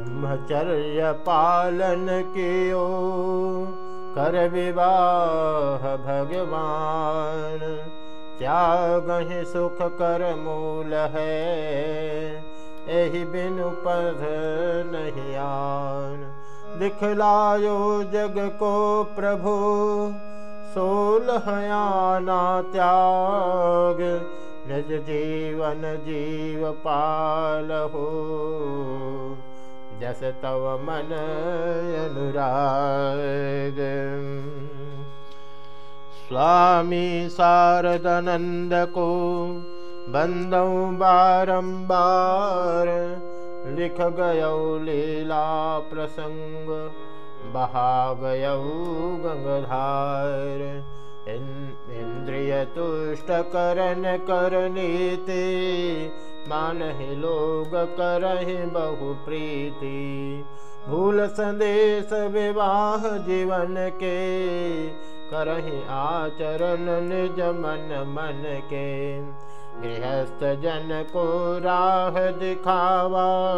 ब्रह्मचर्य पालन कियो कर विवाह भगवान त्याग ही सुख कर मूल है एहि बिनु पध नहीं आन। दिखलायो जग को प्रभु सोलहयाना त्याग। निज जीवन जीव पालहो जस तव मन अनुराग। स्वामी शारदनंद को बंदौ बारंबार लिख गयो लीला प्रसंग बहा गयो गंगधार इंद्रिय तुष्ट करन करनीति मानहि लोग करहि बहु प्रीति। भूल संदेश विवाह जीवन के, करहि आचरण निज मन मन के। गृहस्थ जन को राह दिखावा,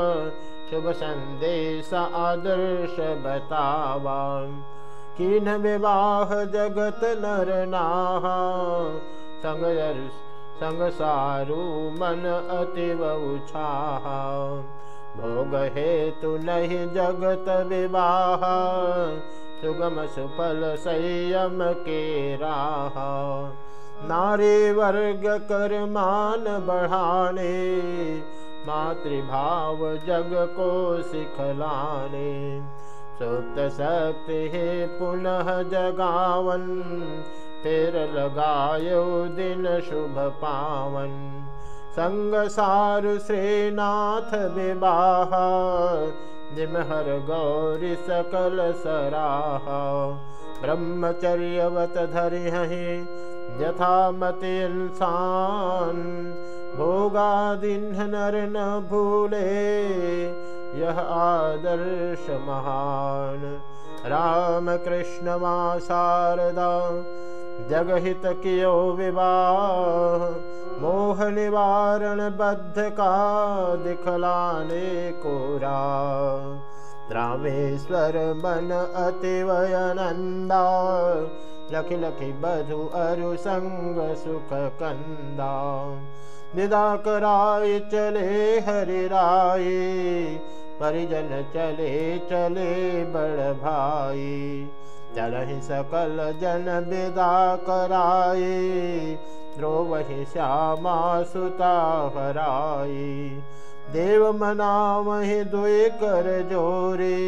शुभ संदेश आदर्श बतावा। किन विवाह जगत नर नाहा, संग संग सारु मन अतिव उछाह भोग हेतु नहीं जगत विवाह, सुगम सुफल संयम के राह। नारी वर्ग कर मान बढ़ाने, मातृभाव जग को सिखलाने। सुप्त शक्ति हे पुनः जगावन फिर लगायो दिन शुभ पावन। संग सारु श्रीनाथ विवाह निमहर गौरी सकल सराह। ब्रह्मचर्यवत धरि यथा मति इंसान भोगादिन्ह नर न भूले यह आदर्श महान। राम कृष्ण मा शारदा जगहित कियो विवाह मोह निवारण बद्ध का दिखलाने कोरा रामेश्वर मन अतिवयनंदा लखि लखि बधु अरु संग सुख कंदा निदा कराय चले हरि राय परिजन चले चले बड़ भाई चलहि सकल जन विदा कराए द्रोवहि श्यामा सुता हराई देव मनावहि दुई कर जोरे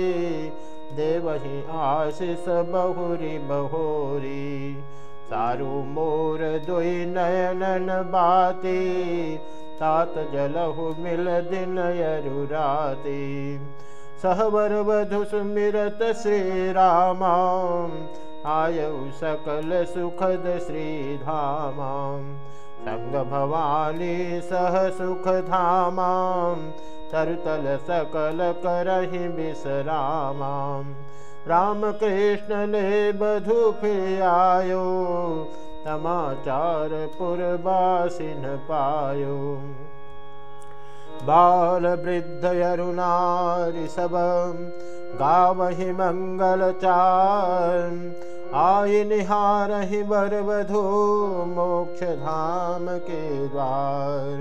देवहि आशीष बहुरी। बहोरी सारु मोर दुई नयनन बाती तात जलहु मिल दिन यरुराती सहवर वधु सुमिरत श्री राम आयु सकल सुखद श्रीधाम संग भवानी सह सुख धाम तरुतल सकल करहि विश्राम राम बधु आयो समाचार पुरबासिन पायो बाल वृद्ध अरुणारिश गाही मंगलचार मङ्गलचार आयि निहारहि मोक्ष धाम के द्वार।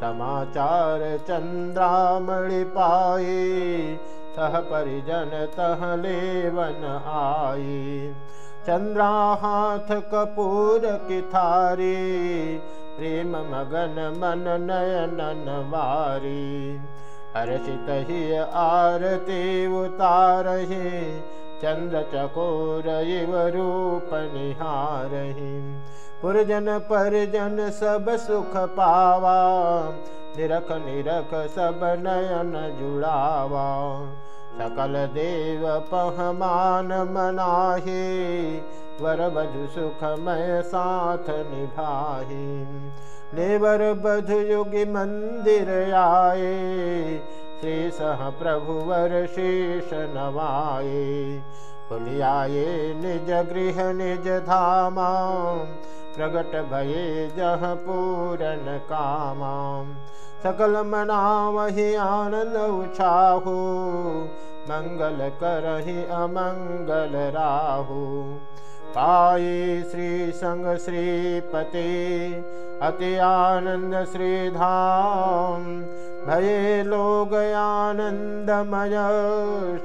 समाचार चन्द्रामणि पाई सह परिजन तह लेवन आए चंद्रा हाथ कपूर किथारी प्रेम मगन मन नयन आरती उतारही चंद्र चकोर इव रूप निहारही। पुरजन परजन सब सुख पावा निरख निरख सब नयन जुड़ावा। सकल देव पहमान मनाहे वर बधु सुखमय साथ निभाही लेवर बधु युगी मंदिर आए, श्री सह प्रभु वर शेष नवाए। पुलियाए निज गृह निज धामा, प्रगट भये जह पूरन कामां। सकल मनावहि आनंद उछाहु, मंगल करहि अमंगल राहु। पाये श्री संग श्रीपति। अति आनंद श्रीधाम। भये लोग आनंदमय,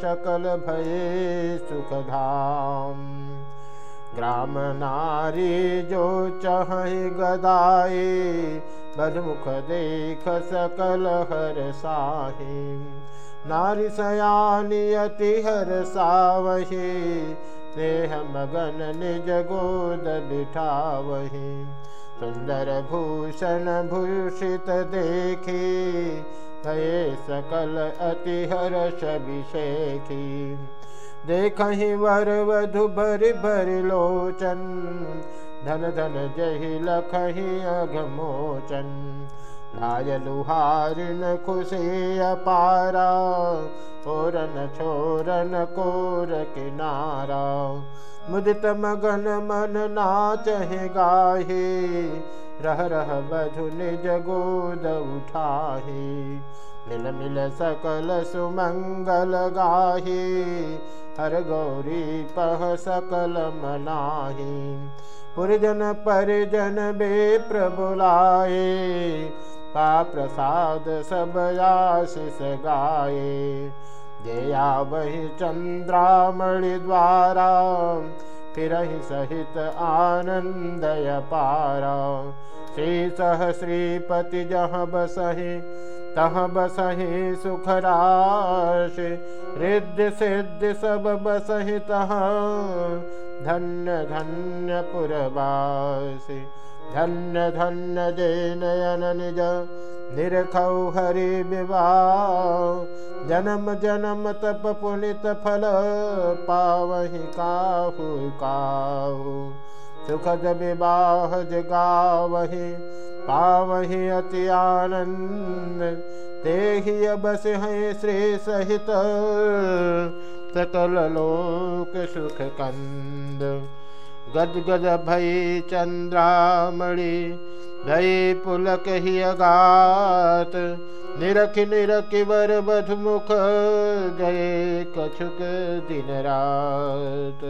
सकल भये सुखधाम। ग्राम नारी जो चह गदाए बदमुख देख सकल हर साही। नारी सयानी अति हर सावही स्नेह मगन निज गोद बिठावही। सुंदर भूषण भूषित देखी भये सकल अति हर्ष अभिषेखी देख वर वधु भरि भरि लोचन, धन धन जहि लखही अघमोचन। लाय लुहारिन खुशी अपारा छोरन छोरन कोर किनारा। मुदित मगन मन नाच गाहे, रह रह बधु निज गोद उठाहे। मिल मिल सकल सुमंगल गाहे, हर गौरी पह सकल मनाही। पुरजन परिजन बे प्रबुलाए पा प्रसाद सब आशीष गाए जया वही चंद्रामणि द्वारा फिर सहित आनंदय पारा श्री सह श्रीपति जह बसही तह बसहि सुखराश रिद्ध सिद्ध सब बसहि तह धन्य धन्य पुरवासी धन्य धन्य जय नयन निज निरखौ हरि विवाह। जन्म जन्म तप पुनित फल पावहि काहु काहु। सुखद विवाह जगावहि पावहि अति आनंद देहि बस हैं श्री सहित। सकल लोक सुख कंद गद गद भय पुलक ही अगात निरख निरख वर बधमुख गए कछुक दिन रात